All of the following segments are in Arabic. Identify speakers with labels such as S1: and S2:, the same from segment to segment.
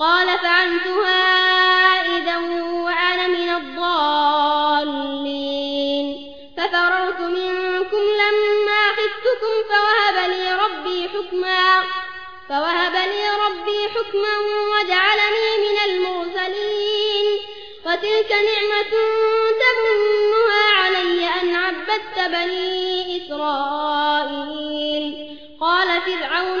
S1: قال فعلتها إذا وأنا من الضالين. ففررت منكم لما خفتكم فوهب لي ربي حكما فوهب لي ربي حكما وجعلني من المرسلين. وتلك نعمة تمنها علي أن عبدت بني إسرائيل. قال فرعون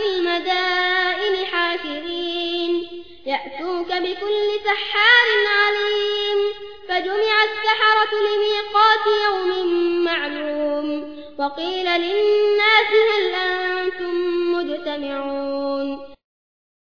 S1: في المدائن حافرين. يأتوك بكل سحار عليم. فجمع السحرة لميقات يوم معلوم. وقيل للناس هل أنتم مجتمعون؟